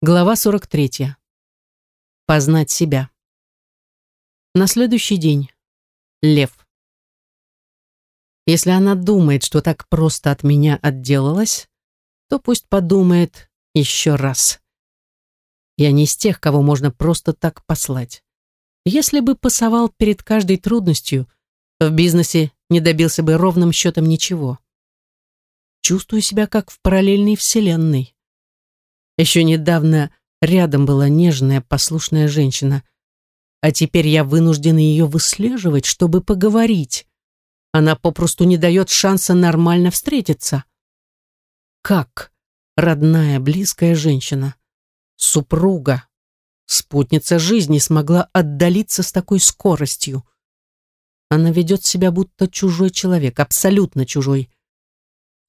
Глава 43. Познать себя. На следующий день. Лев. Если она думает, что так просто от меня отделалась, то пусть подумает еще раз. Я не из тех, кого можно просто так послать. Если бы пасовал перед каждой трудностью, в бизнесе не добился бы ровным счетом ничего. Чувствую себя как в параллельной вселенной. Еще недавно рядом была нежная, послушная женщина, а теперь я вынуждена ее выслеживать, чтобы поговорить. Она попросту не дает шанса нормально встретиться. Как родная, близкая женщина, супруга, спутница жизни смогла отдалиться с такой скоростью? Она ведет себя будто чужой человек, абсолютно чужой.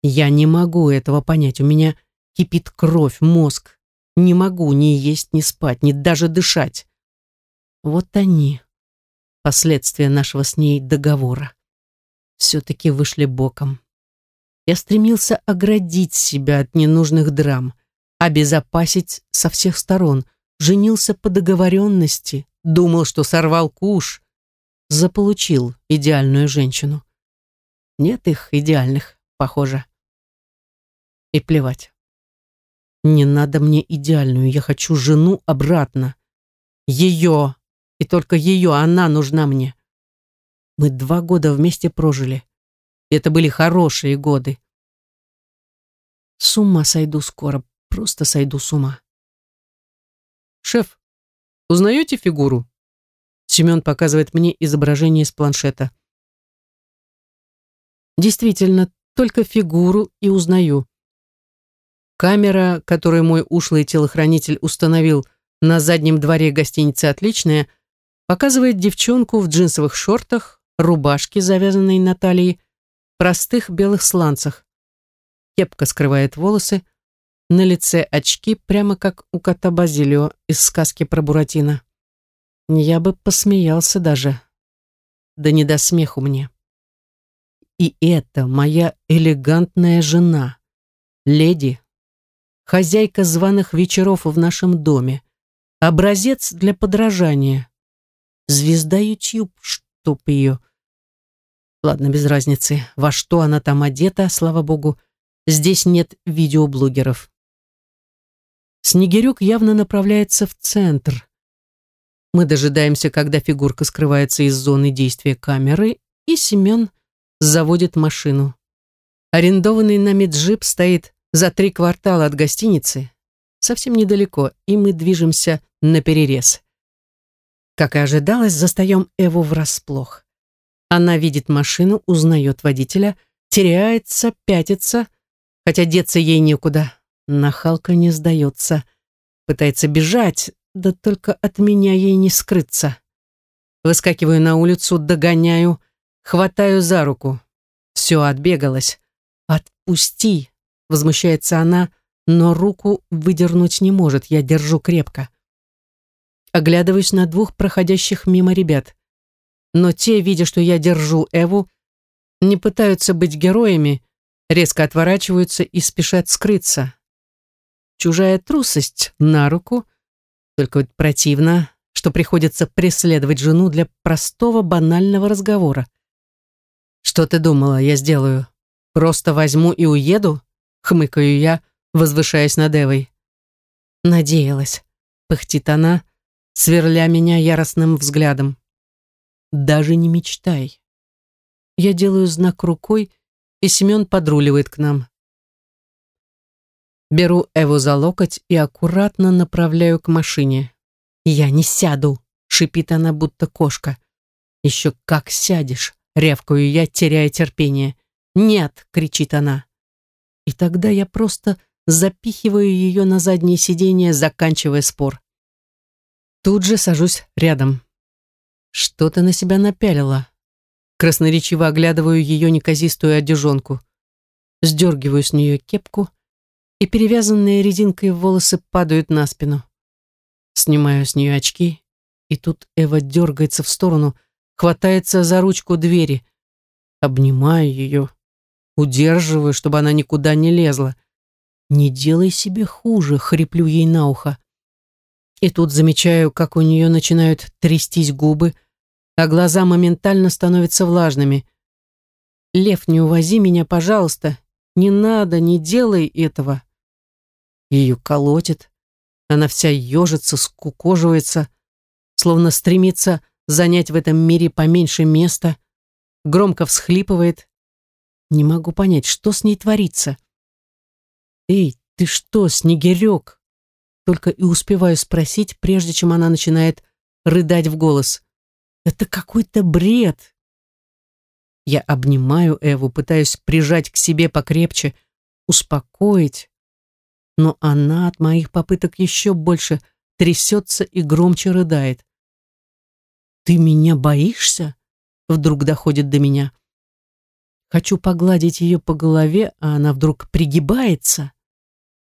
Я не могу этого понять, у меня кипит кровь, мозг. Не могу ни есть, ни спать, ни даже дышать. Вот они, последствия нашего с ней договора. Все-таки вышли боком. Я стремился оградить себя от ненужных драм, обезопасить со всех сторон, женился по договоренности, думал, что сорвал куш, заполучил идеальную женщину. Нет их идеальных, похоже. И плевать. Не надо мне идеальную, я хочу жену обратно. Ее, и только ее, она нужна мне. Мы два года вместе прожили. Это были хорошие годы. С ума сойду скоро, просто сойду с ума. Шеф, узнаете фигуру? Семен показывает мне изображение из планшета. Действительно, только фигуру и узнаю. Камера, которую мой ушлый телохранитель установил на заднем дворе гостиницы «Отличная», показывает девчонку в джинсовых шортах, рубашке, завязанной на талии, простых белых сланцах. Кепка скрывает волосы, на лице очки, прямо как у кота Базилио из сказки про Буратино. Я бы посмеялся даже. Да не до смеху мне. И это моя элегантная жена, леди, хозяйка званых вечеров в нашем доме, образец для подражания. Звезда YouTube, чтоб ее. Ладно, без разницы, во что она там одета, слава богу, здесь нет видеоблогеров. Снегирек явно направляется в центр. Мы дожидаемся, когда фигурка скрывается из зоны действия камеры, и Семен заводит машину. Арендованный нами джип стоит за три квартала от гостиницы, совсем недалеко, и мы движемся на перерез. Как и ожидалось, застаем Эву врасплох. Она видит машину, узнает водителя, теряется, пятится, хотя деться ей некуда. Нахалка не сдается. Пытается бежать, да только от меня ей не скрыться. Выскакиваю на улицу, догоняю, хватаю за руку. Все, отбегалась. «Отпусти!» Возмущается она, но руку выдернуть не может, я держу крепко. Оглядываюсь на двух проходящих мимо ребят. Но те, видя, что я держу Эву, не пытаются быть героями, резко отворачиваются и спешат скрыться. Чужая трусость на руку, только вот противно, что приходится преследовать жену для простого банального разговора. «Что ты думала, я сделаю? Просто возьму и уеду?» Хмыкаю я, возвышаясь над Эвой. Надеялась, пыхтит она, сверля меня яростным взглядом. Даже не мечтай. Я делаю знак рукой, и Семен подруливает к нам. Беру Эву за локоть и аккуратно направляю к машине. «Я не сяду!» — шипит она, будто кошка. «Еще как сядешь!» — рявкаю я, теряя терпение. «Нет!» — кричит она. И тогда я просто запихиваю ее на заднее сиденье, заканчивая спор. Тут же сажусь рядом. Что ты на себя напялила? Красноречиво оглядываю ее неказистую одежонку. Сдергиваю с нее кепку, и перевязанные резинкой волосы падают на спину. Снимаю с нее очки, и тут Эва дергается в сторону, хватается за ручку двери. Обнимаю ее, удерживаю, чтобы она никуда не лезла. «Не делай себе хуже», — хриплю ей на ухо. И тут замечаю, как у нее начинают трястись губы, а глаза моментально становятся влажными. «Лев, не увози меня, пожалуйста. Не надо, не делай этого». Ее колотит. Она вся ежится, скукоживается, словно стремится занять в этом мире поменьше места, громко всхлипывает. Не могу понять, что с ней творится. «Эй, ты что, снегирек?» только и успеваю спросить, прежде чем она начинает рыдать в голос. «Это какой-то бред!» Я обнимаю Эву, пытаюсь прижать к себе покрепче, успокоить, но она от моих попыток еще больше трясется и громче рыдает. «Ты меня боишься?» Вдруг доходит до меня. Хочу погладить ее по голове, а она вдруг пригибается,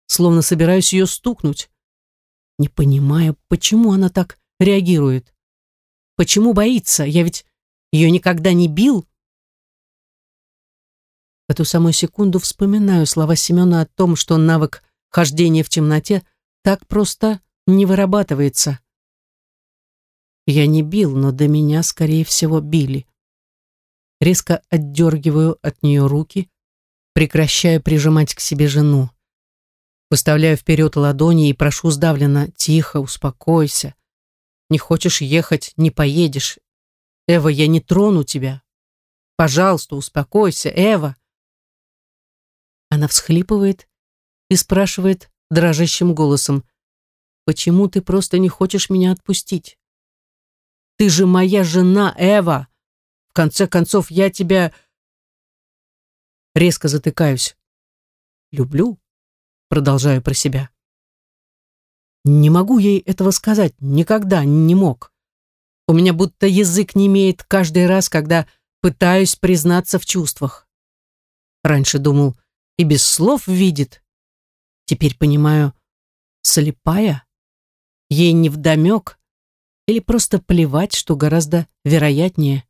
словно собираюсь ее стукнуть не понимая, почему она так реагирует. Почему боится? Я ведь ее никогда не бил. В эту самую секунду вспоминаю слова Семена о том, что навык хождения в темноте так просто не вырабатывается. Я не бил, но до меня, скорее всего, били. Резко отдергиваю от нее руки, прекращая прижимать к себе жену. Выставляю вперед ладони и прошу сдавленно, тихо, успокойся. Не хочешь ехать, не поедешь. Эва, я не трону тебя. Пожалуйста, успокойся, Эва. Она всхлипывает и спрашивает дрожащим голосом, почему ты просто не хочешь меня отпустить? Ты же моя жена, Эва. Конце концов, я тебя... Резко затыкаюсь. Люблю, продолжаю про себя. Не могу ей этого сказать, никогда не мог. У меня будто язык не имеет каждый раз, когда пытаюсь признаться в чувствах. Раньше думал, и без слов видит. Теперь понимаю, слепая, ей не вдомек, или просто плевать, что гораздо вероятнее.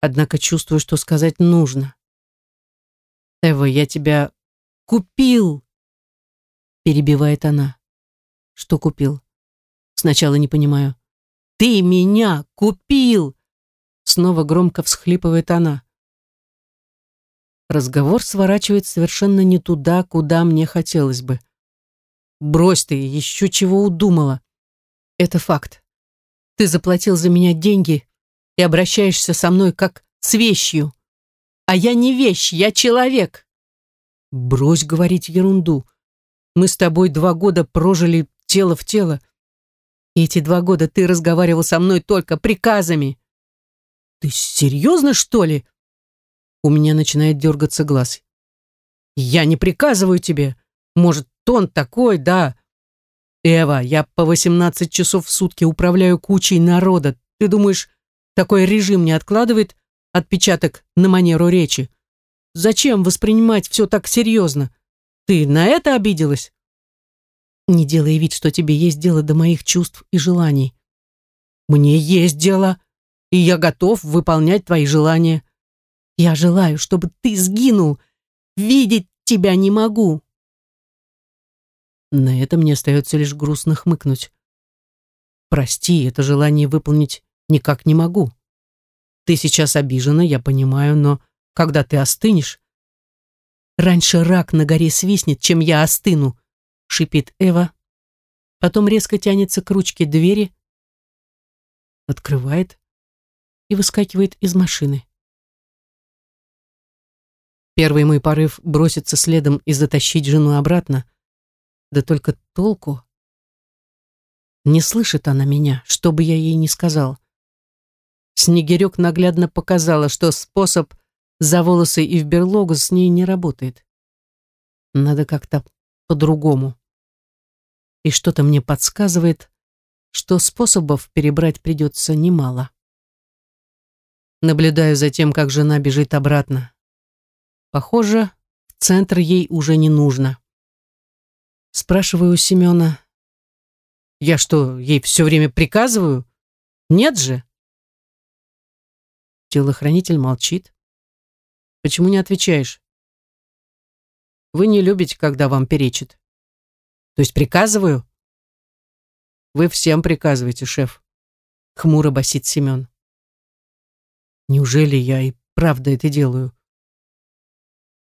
Однако чувствую, что сказать нужно. Эва, я тебя купил перебивает она. Что купил? Сначала не понимаю. Ты меня купил! Снова громко всхлипывает она. Разговор сворачивает совершенно не туда, куда мне хотелось бы. Брось ты, еще чего удумала. Это факт. Ты заплатил за меня деньги и обращаешься со мной как с вещью. А я не вещь, я человек. Брось говорить ерунду. Мы с тобой два года прожили тело в тело. И эти два года ты разговаривал со мной только приказами. Ты серьезно, что ли? У меня начинает дергаться глаз. Я не приказываю тебе. Может, тон такой, да. Эва, я по 18 часов в сутки управляю кучей народа. Ты думаешь, такой режим не откладывает отпечаток на манеру речи? Зачем воспринимать все так серьезно? Ты на это обиделась? Не делай вид, что тебе есть дело до моих чувств и желаний. Мне есть дело, и я готов выполнять твои желания. Я желаю, чтобы ты сгинул. Видеть тебя не могу. На это мне остается лишь грустно хмыкнуть. Прости, это желание выполнить никак не могу. Ты сейчас обижена, я понимаю, но когда ты остынешь, Раньше рак на горе свистнет, чем я остыну, шипит Эва. Потом резко тянется к ручке двери, открывает и выскакивает из машины. Первый мой порыв броситься следом и затащить жену обратно. Да только толку. Не слышит она меня, что бы я ей ни сказал. Снегирек наглядно показала, что способ за волосы и в берлогу с ней не работает. Надо как-то по-другому. И что-то мне подсказывает, что способов перебрать придется немало. Наблюдаю за тем, как жена бежит обратно. Похоже, в центр ей уже не нужно. Спрашиваю у Семена. Я что, ей все время приказываю? Нет же? Телохранитель молчит. Почему не отвечаешь? Вы не любите, когда вам перечит. То есть приказываю? Вы всем приказываете, шеф. Хмуро басит Семен. Неужели я и правда это делаю?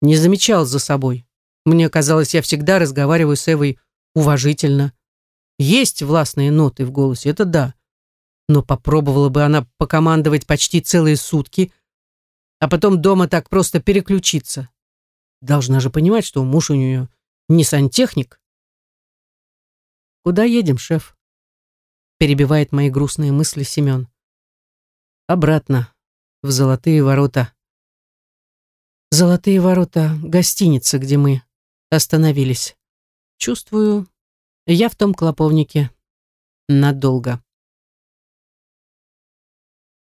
Не замечал за собой. Мне казалось, я всегда разговариваю с Эвой уважительно. Есть властные ноты в голосе, это да. Но попробовала бы она покомандовать почти целые сутки, а потом дома так просто переключиться. Должна же понимать, что муж у нее не сантехник. «Куда едем, шеф?» Перебивает мои грустные мысли Семен. «Обратно, в Золотые ворота». «Золотые ворота» — гостиница, где мы остановились. Чувствую, я в том клоповнике надолго.